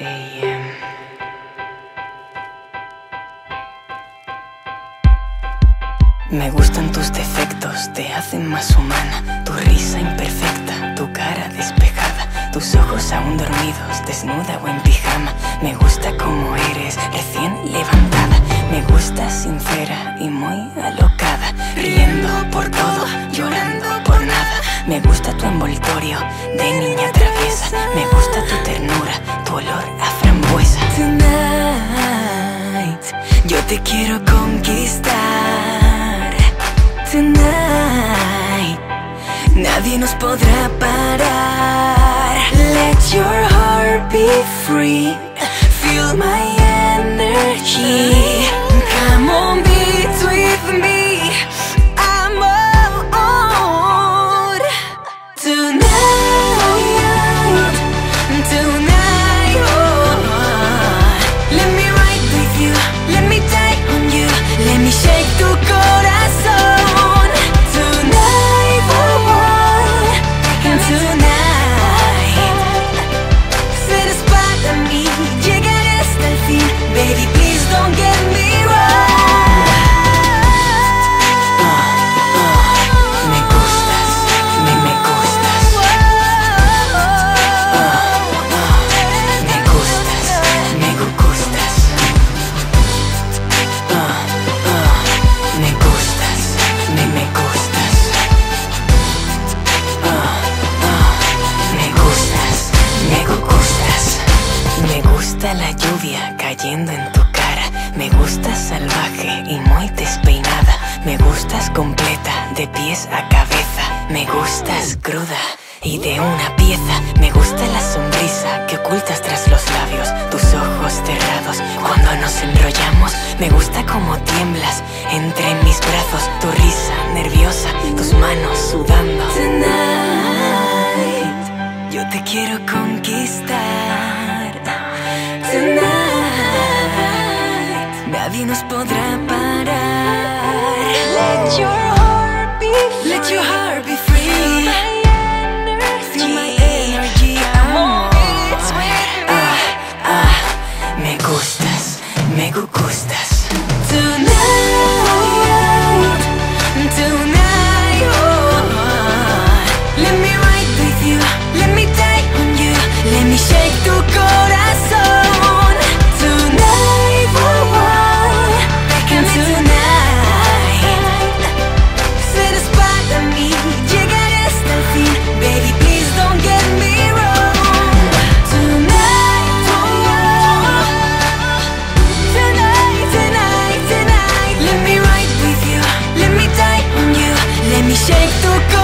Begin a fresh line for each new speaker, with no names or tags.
AM. Me gustan tus defectos, te hacen más humana. Tu risa imperfecta, tu cara despejada, tus ojos aún dormidos, desnuda o en pijama. Me gusta como eres, recién levantada. Me gusta sincera y muy alocada, riendo por todo, llorando por nada. Me gusta tu envoltorio de niña traviesa. Me gusta tu ternura, tu olor te quiero conquistar. Tonight, nadie nos podrá parar. Let your heart be free. Feel my energy. Cayendo en tu cara. Me gustas salvaje y muy despeinada. Me gustas completa, de pies a cabeza. Me gustas cruda y de una pieza. Me gusta la sonrisa que ocultas tras los labios. Tus ojos cerrados cuando nos enrollamos. Me gusta como tiemblas entre mis brazos. Tu risa nerviosa, tus manos sudando. Tonight, yo te quiero conquistar. Nadie nos podrá parar. Let your heart be free. Let your heart be free. Feel my energy. amor. Ah, ah, me gustas, me gu- gustas. Tonight, tonight,